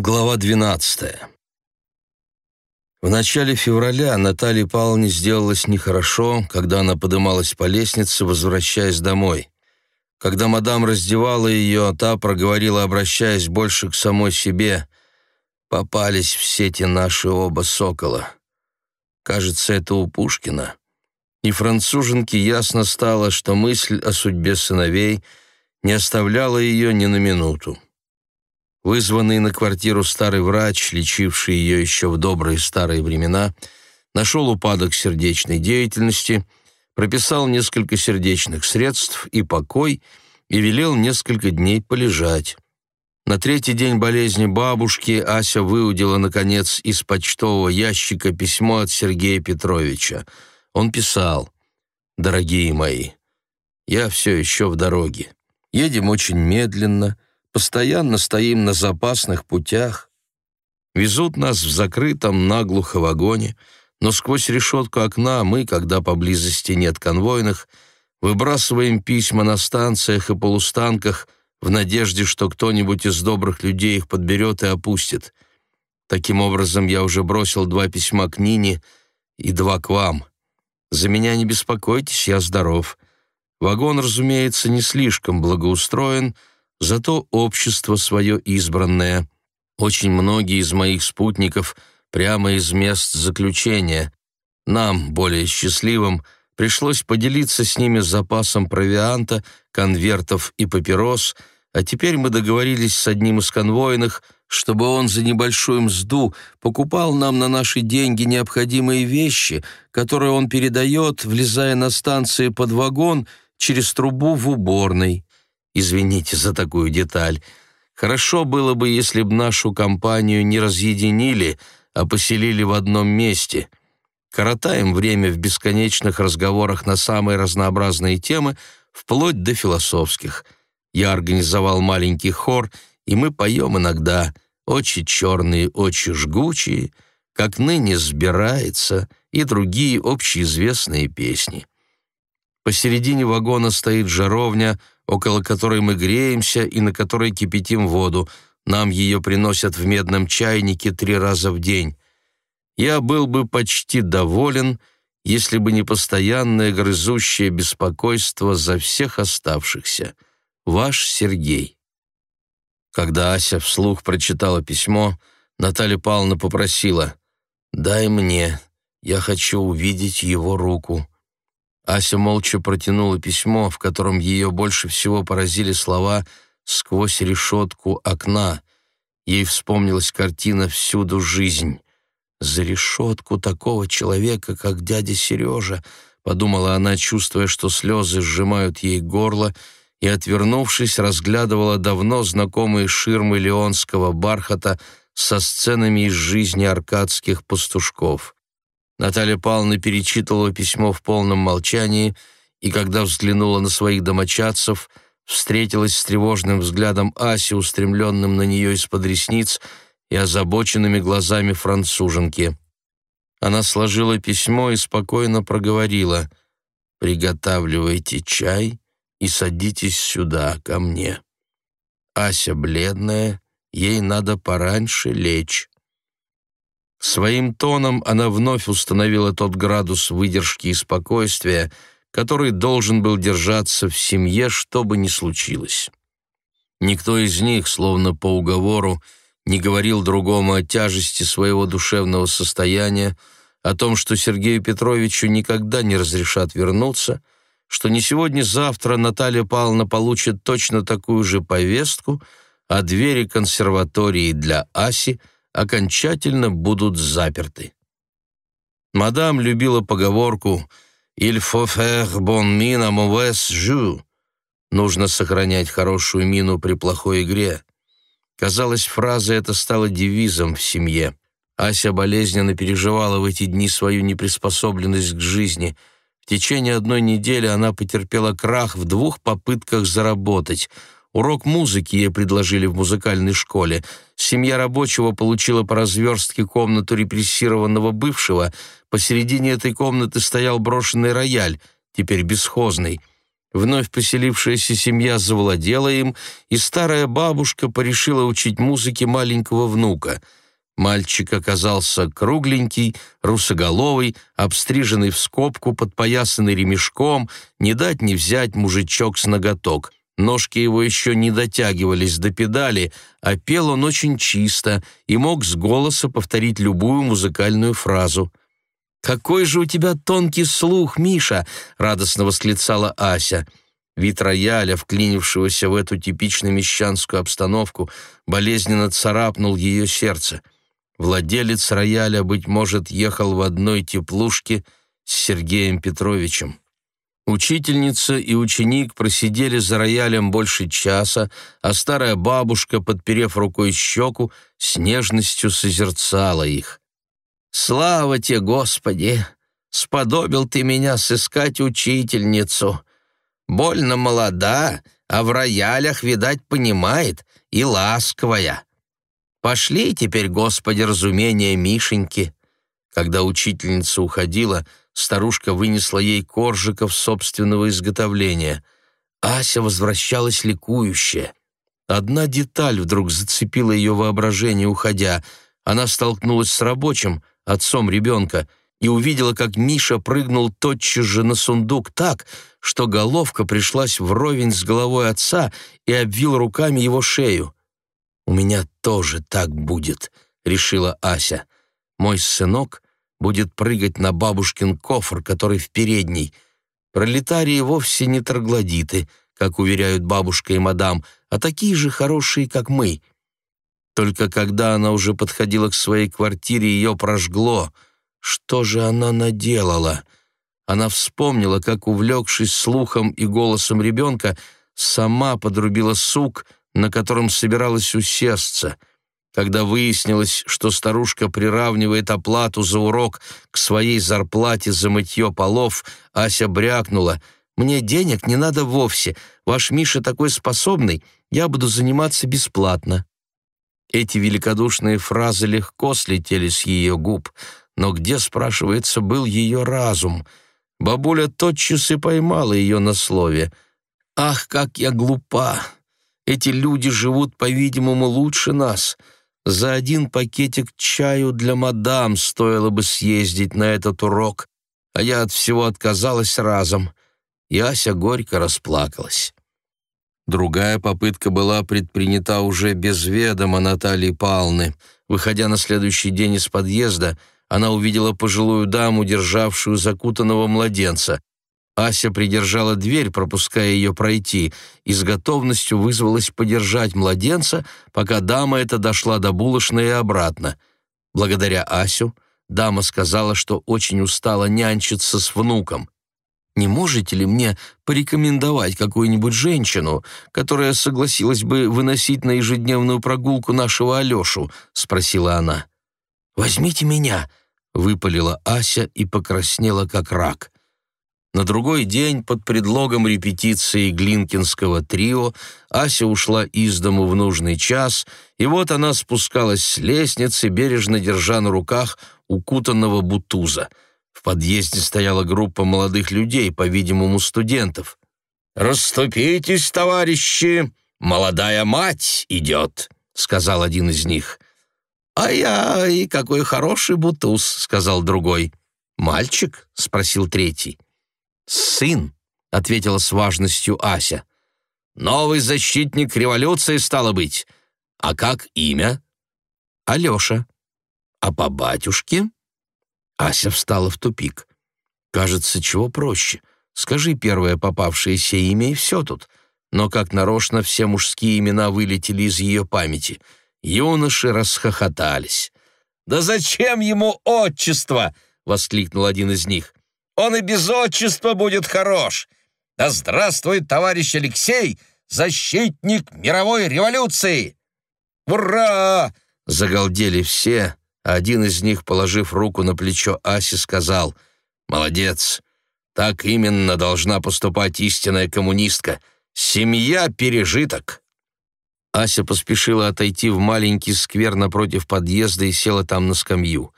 Глава 12. В начале февраля Наталье Павловне сделалось нехорошо, когда она подымалась по лестнице, возвращаясь домой. Когда мадам раздевала ее, та проговорила, обращаясь больше к самой себе, «Попались в сети наши оба сокола. Кажется, это у Пушкина». И француженке ясно стало, что мысль о судьбе сыновей не оставляла ее ни на минуту. Вызванный на квартиру старый врач, лечивший ее еще в добрые старые времена, нашел упадок сердечной деятельности, прописал несколько сердечных средств и покой и велел несколько дней полежать. На третий день болезни бабушки Ася выудила, наконец, из почтового ящика письмо от Сергея Петровича. Он писал «Дорогие мои, я все еще в дороге. Едем очень медленно» Постоянно стоим на запасных путях. Везут нас в закрытом наглухо вагоне, но сквозь решетку окна мы, когда поблизости нет конвойных, выбрасываем письма на станциях и полустанках в надежде, что кто-нибудь из добрых людей их подберет и опустит. Таким образом, я уже бросил два письма к Нине и два к вам. За меня не беспокойтесь, я здоров. Вагон, разумеется, не слишком благоустроен — Зато общество свое избранное. Очень многие из моих спутников прямо из мест заключения. Нам, более счастливым, пришлось поделиться с ними запасом провианта, конвертов и папирос, а теперь мы договорились с одним из конвойных, чтобы он за небольшую мзду покупал нам на наши деньги необходимые вещи, которые он передает, влезая на станции под вагон через трубу в уборной. Извините за такую деталь. Хорошо было бы, если б нашу компанию не разъединили, а поселили в одном месте. Коротаем время в бесконечных разговорах на самые разнообразные темы, вплоть до философских. Я организовал маленький хор, и мы поем иногда «Очи черные, очи жгучие», «Как ныне сбирается» и другие общеизвестные песни. Посередине вагона стоит жаровня, около которой мы греемся и на которой кипятим воду. Нам ее приносят в медном чайнике три раза в день. Я был бы почти доволен, если бы не постоянное грызущее беспокойство за всех оставшихся. Ваш Сергей. Когда Ася вслух прочитала письмо, Наталья Павловна попросила «Дай мне, я хочу увидеть его руку». Ася молча протянула письмо, в котором ее больше всего поразили слова «сквозь решетку окна». Ей вспомнилась картина «Всюду жизнь». «За решетку такого человека, как дядя Сережа», — подумала она, чувствуя, что слезы сжимают ей горло, и, отвернувшись, разглядывала давно знакомые ширмы леонского бархата со сценами из жизни аркадских пастушков. Наталья Павловна перечитывала письмо в полном молчании и, когда взглянула на своих домочадцев, встретилась с тревожным взглядом Аси, устремленным на нее из-под ресниц и озабоченными глазами француженки. Она сложила письмо и спокойно проговорила «Приготавливайте чай и садитесь сюда, ко мне». Ася бледная, ей надо пораньше лечь. Своим тоном она вновь установила тот градус выдержки и спокойствия, который должен был держаться в семье, что бы ни случилось. Никто из них, словно по уговору, не говорил другому о тяжести своего душевного состояния, о том, что Сергею Петровичу никогда не разрешат вернуться, что не сегодня-завтра Наталья Павловна получит точно такую же повестку, а двери консерватории для Аси – окончательно будут заперты. Мадам любила поговорку «Il faut faire bonne mine à mauvaise jeu» «Нужно сохранять хорошую мину при плохой игре». Казалось, фраза эта стала девизом в семье. Ася болезненно переживала в эти дни свою неприспособленность к жизни. В течение одной недели она потерпела крах в двух попытках заработать — Урок музыки ей предложили в музыкальной школе. Семья рабочего получила по разверстке комнату репрессированного бывшего. Посередине этой комнаты стоял брошенный рояль, теперь бесхозный. Вновь поселившаяся семья завладела им, и старая бабушка порешила учить музыке маленького внука. Мальчик оказался кругленький, русоголовый, обстриженный в скобку, подпоясанный ремешком, не дать не взять мужичок с ноготок. Ножки его еще не дотягивались до педали, а пел он очень чисто и мог с голоса повторить любую музыкальную фразу. «Какой же у тебя тонкий слух, Миша!» — радостно восклицала Ася. Вид рояля, вклинившегося в эту типично мещанскую обстановку, болезненно царапнул ее сердце. Владелец рояля, быть может, ехал в одной теплушке с Сергеем Петровичем. Учительница и ученик просидели за роялем больше часа, а старая бабушка, подперев рукой щеку, с нежностью созерцала их. «Слава тебе, Господи! Сподобил ты меня сыскать учительницу. Больно молода, а в роялях, видать, понимает и ласковая. Пошли теперь, Господи, разумение Мишеньки». Когда учительница уходила, Старушка вынесла ей коржиков собственного изготовления. Ася возвращалась ликующая. Одна деталь вдруг зацепила ее воображение, уходя. Она столкнулась с рабочим, отцом ребенка, и увидела, как Миша прыгнул тотчас же на сундук так, что головка пришлась вровень с головой отца и обвил руками его шею. «У меня тоже так будет», — решила Ася. «Мой сынок будет прыгать на бабушкин кофр, который в передней. Пролетарии вовсе не троглодиты, как уверяют бабушка и мадам, а такие же хорошие, как мы. Только когда она уже подходила к своей квартире, ее прожгло. Что же она наделала? Она вспомнила, как, увлекшись слухом и голосом ребенка, сама подрубила сук, на котором собиралась усесться — когда выяснилось, что старушка приравнивает оплату за урок к своей зарплате за мытье полов, Ася брякнула. «Мне денег не надо вовсе. Ваш Миша такой способный, я буду заниматься бесплатно». Эти великодушные фразы легко слетели с ее губ, но где, спрашивается, был ее разум? Бабуля тотчас и поймала ее на слове. «Ах, как я глупа! Эти люди живут, по-видимому, лучше нас». За один пакетик чаю для мадам стоило бы съездить на этот урок, а я от всего отказалась разом. И Ася горько расплакалась. Другая попытка была предпринята уже без ведома Натальи Павловны. Выходя на следующий день из подъезда, она увидела пожилую даму, державшую закутанного младенца. Ася придержала дверь, пропуская ее пройти, и с готовностью вызвалась подержать младенца, пока дама эта дошла до булочной и обратно. Благодаря Асю дама сказала, что очень устала нянчиться с внуком. «Не можете ли мне порекомендовать какую-нибудь женщину, которая согласилась бы выносить на ежедневную прогулку нашего Алешу?» — спросила она. «Возьмите меня», — выпалила Ася и покраснела, как рак. На другой день под предлогом репетиции Глинкинского трио Ася ушла из дому в нужный час, и вот она спускалась с лестницы, бережно держа на руках укутанного бутуза. В подъезде стояла группа молодых людей, по-видимому, студентов. «Расступитесь, товарищи! Молодая мать идет!» — сказал один из них. «Ай-ай, какой хороший бутуз!» — сказал другой. «Мальчик?» — спросил третий. «Сын», — ответила с важностью Ася. «Новый защитник революции, стало быть. А как имя?» «Алеша». «А по батюшке?» Ася встала в тупик. «Кажется, чего проще. Скажи первое попавшееся имя, и все тут». Но, как нарочно, все мужские имена вылетели из ее памяти. Юноши расхохотались. «Да зачем ему отчество?» — воскликнул один из них. Он и без отчества будет хорош. Да здравствует товарищ Алексей, защитник мировой революции! Ура!» Загалдели все. Один из них, положив руку на плечо Аси, сказал «Молодец! Так именно должна поступать истинная коммунистка. Семья — пережиток!» Ася поспешила отойти в маленький сквер напротив подъезда и села там на скамью.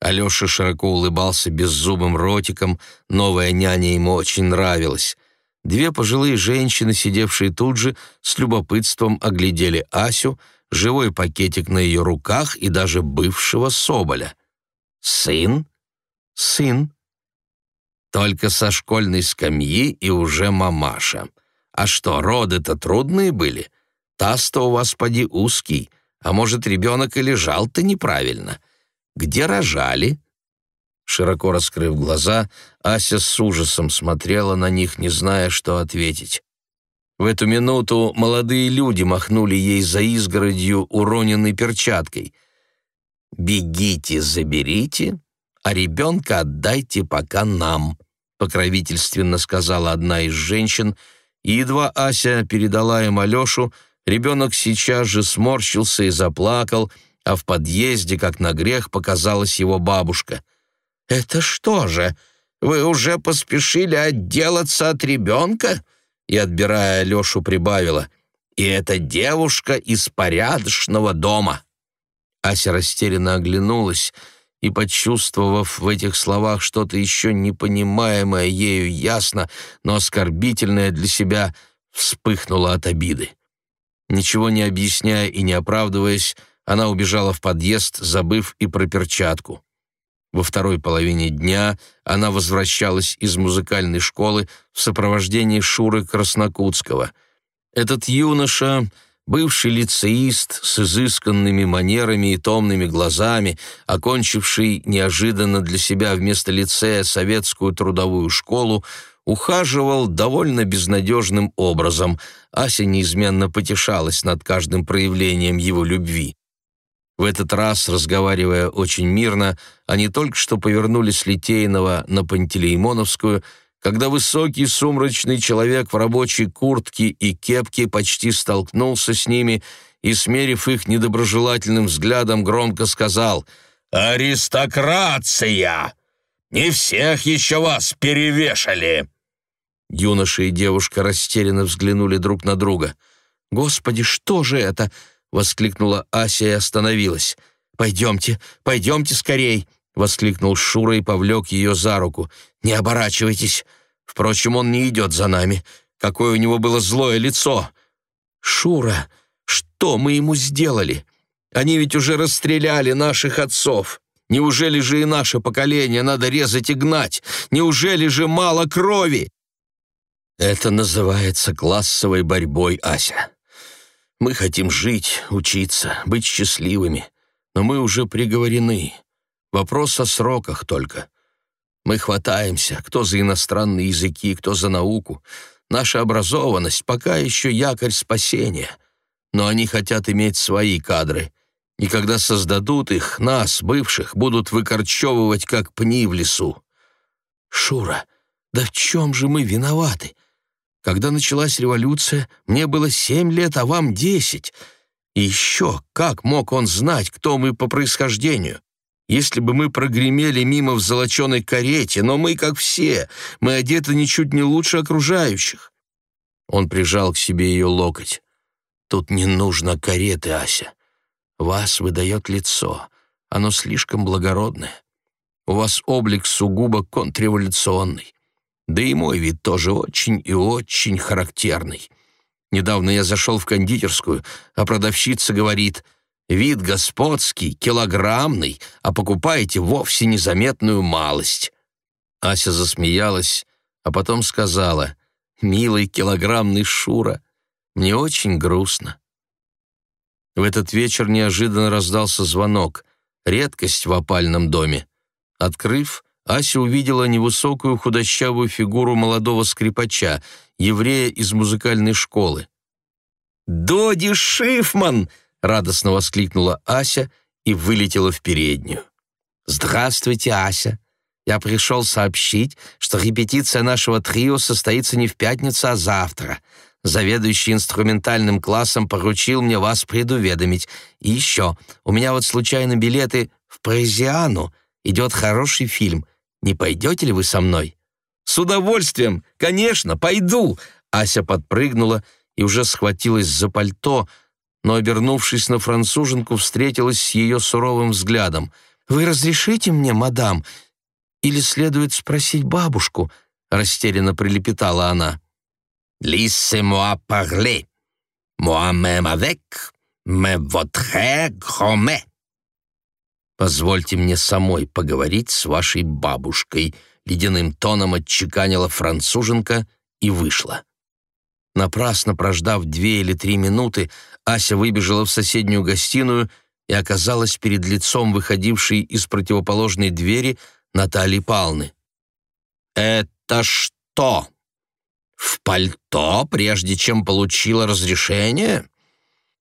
Алеша широко улыбался беззубым ротиком, новая няня ему очень нравилась. Две пожилые женщины, сидевшие тут же, с любопытством оглядели Асю, живой пакетик на ее руках и даже бывшего Соболя. «Сын? Сын. Только со школьной скамьи и уже мамаша. А что, роды-то трудные были? Таз-то у вас, поди, узкий. А может, ребенок и лежал-то неправильно? Где рожали?» Широко раскрыв глаза, Ася с ужасом смотрела на них, не зная, что ответить. В эту минуту молодые люди махнули ей за изгородью уроненной перчаткой. «Бегите, заберите, а ребенка отдайте пока нам», — покровительственно сказала одна из женщин, и едва Ася передала им Алешу, ребенок сейчас же сморщился и заплакал, а в подъезде, как на грех, показалась его бабушка — «Это что же, вы уже поспешили отделаться от ребенка?» И, отбирая Лешу, прибавила. «И эта девушка из порядочного дома». Ася растерянно оглянулась и, почувствовав в этих словах что-то еще непонимаемое ею ясно, но оскорбительное для себя, вспыхнула от обиды. Ничего не объясняя и не оправдываясь, она убежала в подъезд, забыв и про перчатку. Во второй половине дня она возвращалась из музыкальной школы в сопровождении Шуры Краснокутского. Этот юноша, бывший лицеист с изысканными манерами и томными глазами, окончивший неожиданно для себя вместо лицея советскую трудовую школу, ухаживал довольно безнадежным образом. Ася неизменно потешалась над каждым проявлением его любви. В этот раз, разговаривая очень мирно, они только что повернули с Литейного на Пантелеймоновскую, когда высокий сумрачный человек в рабочей куртке и кепке почти столкнулся с ними и, смерив их недоброжелательным взглядом, громко сказал «Аристократия! Не всех еще вас перевешали!» Юноша и девушка растерянно взглянули друг на друга. «Господи, что же это?» — воскликнула Ася и остановилась. «Пойдемте, пойдемте скорей!» — воскликнул Шура и повлек ее за руку. «Не оборачивайтесь! Впрочем, он не идет за нами. Какое у него было злое лицо!» «Шура, что мы ему сделали? Они ведь уже расстреляли наших отцов!» Неужели же и наше поколение надо резать и гнать? Неужели же мало крови?» «Это называется классовой борьбой, Ася. Мы хотим жить, учиться, быть счастливыми, но мы уже приговорены. Вопрос о сроках только. Мы хватаемся, кто за иностранные языки, кто за науку. Наша образованность пока еще якорь спасения. Но они хотят иметь свои кадры. И когда создадут их, нас, бывших, будут выкорчевывать, как пни в лесу. Шура, да в чем же мы виноваты? Когда началась революция, мне было семь лет, а вам десять. И еще, как мог он знать, кто мы по происхождению? Если бы мы прогремели мимо в золоченой карете, но мы, как все, мы одеты ничуть не лучше окружающих. Он прижал к себе ее локоть. «Тут не нужно кареты, Ася. Вас выдает лицо. Оно слишком благородное. У вас облик сугубо контрреволюционный. Да и мой вид тоже очень и очень характерный. Недавно я зашел в кондитерскую, а продавщица говорит, «Вид господский, килограммный, а покупаете вовсе незаметную малость». Ася засмеялась, а потом сказала, «Милый килограммный Шура, мне очень грустно». В этот вечер неожиданно раздался звонок, редкость в опальном доме. Открыв, Ася увидела невысокую худощавую фигуру молодого скрипача, еврея из музыкальной школы. «Доди Шифман!» — радостно воскликнула Ася и вылетела в переднюю. «Здравствуйте, Ася. Я пришел сообщить, что репетиция нашего трио состоится не в пятницу, а завтра. Заведующий инструментальным классом поручил мне вас предуведомить. И еще, у меня вот случайно билеты в Паризиану. Идет хороший фильм — не пойдете ли вы со мной?» «С удовольствием! Конечно, пойду!» Ася подпрыгнула и уже схватилась за пальто, но, обернувшись на француженку, встретилась с ее суровым взглядом. «Вы разрешите мне, мадам? Или следует спросить бабушку?» — растерянно прилепетала она. Laissez-moi parler. Moi-même avec, mais votre grand-mère. «Позвольте мне самой поговорить с вашей бабушкой», — ледяным тоном отчеканила француженка и вышла. Напрасно прождав две или три минуты, Ася выбежала в соседнюю гостиную и оказалась перед лицом выходившей из противоположной двери Натальи Палны. «Это что? В пальто, прежде чем получила разрешение?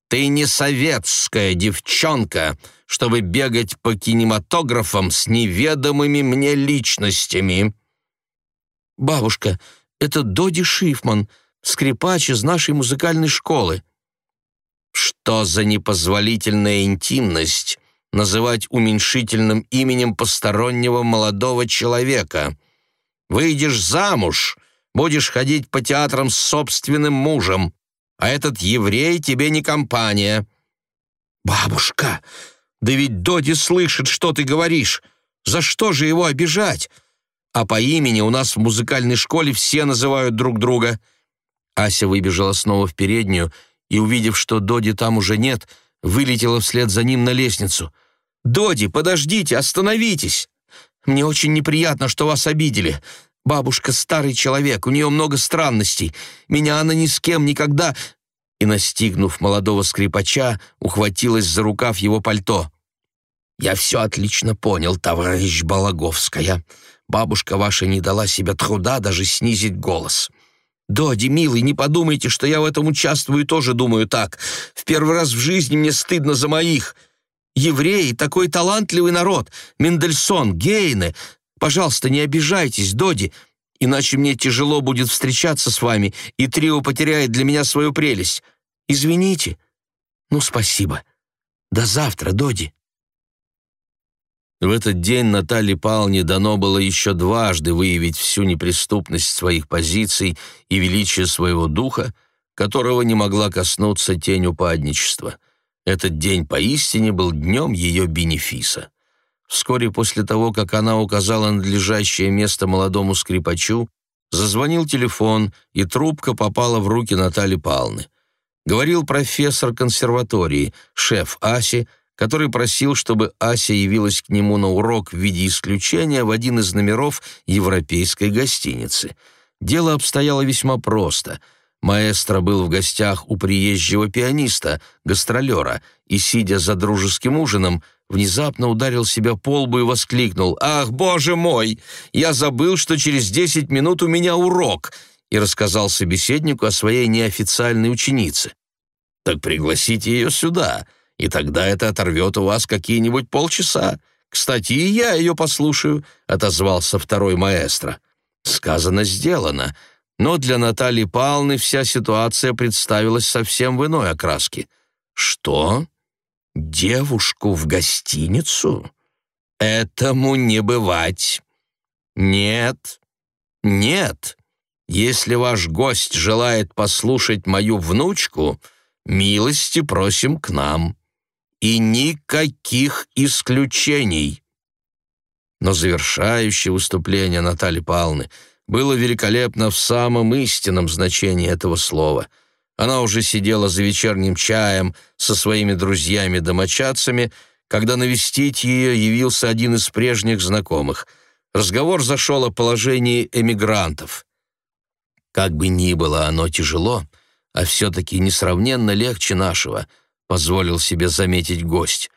Ты не советская девчонка, чтобы бегать по кинематографам с неведомыми мне личностями». «Бабушка, это Доди Шифман», скрипач из нашей музыкальной школы». «Что за непозволительная интимность называть уменьшительным именем постороннего молодого человека? Выйдешь замуж, будешь ходить по театрам с собственным мужем, а этот еврей тебе не компания». «Бабушка, да ведь Доди слышит, что ты говоришь. За что же его обижать? А по имени у нас в музыкальной школе все называют друг друга». Ася выбежала снова в переднюю и, увидев, что Доди там уже нет, вылетела вслед за ним на лестницу. «Доди, подождите, остановитесь! Мне очень неприятно, что вас обидели. Бабушка старый человек, у нее много странностей. Меня она ни с кем никогда...» И, настигнув молодого скрипача, ухватилась за рукав его пальто. «Я все отлично понял, товарищ Балаговская. Бабушка ваша не дала себе труда даже снизить голос. «Доди, милый, не подумайте, что я в этом участвую и тоже думаю так. В первый раз в жизни мне стыдно за моих. Евреи — такой талантливый народ. Мендельсон, Гейне. Пожалуйста, не обижайтесь, Доди, иначе мне тяжело будет встречаться с вами, и трио потеряет для меня свою прелесть. Извините. Ну, спасибо. До завтра, Доди». В этот день Наталье Павловне дано было еще дважды выявить всю неприступность своих позиций и величие своего духа, которого не могла коснуться тень упадничества. Этот день поистине был днем ее бенефиса. Вскоре после того, как она указала надлежащее место молодому скрипачу, зазвонил телефон, и трубка попала в руки Натальи Павловны. Говорил профессор консерватории, шеф Аси, который просил, чтобы Ася явилась к нему на урок в виде исключения в один из номеров европейской гостиницы. Дело обстояло весьма просто. Маэстро был в гостях у приезжего пианиста, гастролера, и, сидя за дружеским ужином, внезапно ударил себя по лбу и воскликнул «Ах, боже мой! Я забыл, что через десять минут у меня урок!» и рассказал собеседнику о своей неофициальной ученице. «Так пригласите ее сюда», и тогда это оторвет у вас какие-нибудь полчаса. Кстати, и я ее послушаю», — отозвался второй маэстро. Сказано, сделано. Но для Натальи Павловны вся ситуация представилась совсем в иной окраске. «Что? Девушку в гостиницу? Этому не бывать. Нет, нет. Если ваш гость желает послушать мою внучку, милости просим к нам» и никаких исключений. Но завершающее выступление Натальи Павловны было великолепно в самом истинном значении этого слова. Она уже сидела за вечерним чаем со своими друзьями-домочадцами, когда навестить ее явился один из прежних знакомых. Разговор зашел о положении эмигрантов. Как бы ни было оно тяжело, а все-таки несравненно легче нашего —— позволил себе заметить гость.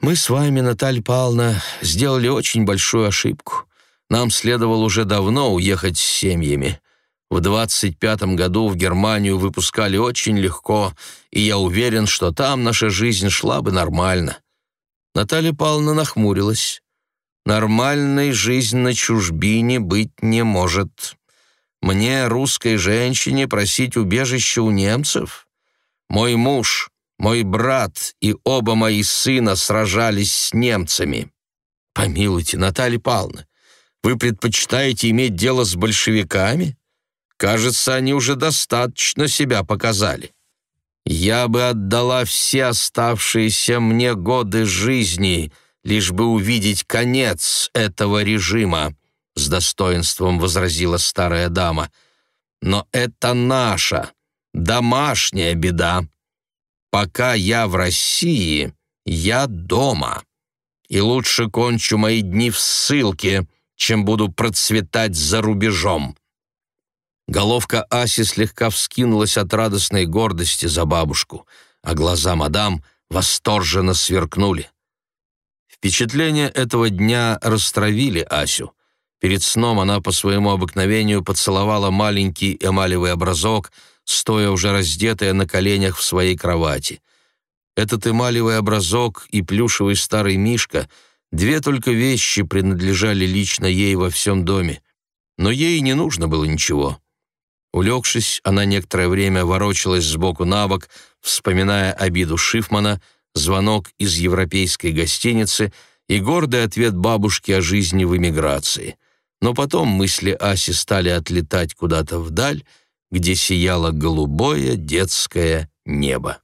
«Мы с вами, Наталья Павловна, сделали очень большую ошибку. Нам следовало уже давно уехать с семьями. В двадцать пятом году в Германию выпускали очень легко, и я уверен, что там наша жизнь шла бы нормально». Наталья Павловна нахмурилась. «Нормальной жизнь на чужбине быть не может. Мне, русской женщине, просить убежище у немцев? Мой муж мой брат и оба мои сына сражались с немцами. Помилуйте, Наталья Павловна, вы предпочитаете иметь дело с большевиками? Кажется, они уже достаточно себя показали. Я бы отдала все оставшиеся мне годы жизни, лишь бы увидеть конец этого режима, с достоинством возразила старая дама. Но это наша, домашняя беда. Пока я в России, я дома. И лучше кончу мои дни в ссылке, чем буду процветать за рубежом». Головка Аси слегка вскинулась от радостной гордости за бабушку, а глаза мадам восторженно сверкнули. Впечатления этого дня растравили Асю. Перед сном она по своему обыкновению поцеловала маленький эмалевый образок, стоя уже раздетая на коленях в своей кровати. Этот эмалевый образок и плюшевый старый мишка — две только вещи принадлежали лично ей во всем доме. Но ей не нужно было ничего. Улегшись, она некоторое время ворочалась сбоку на бок, вспоминая обиду Шифмана, звонок из европейской гостиницы и гордый ответ бабушки о жизни в эмиграции. Но потом мысли Аси стали отлетать куда-то вдаль, где сияло голубое детское небо.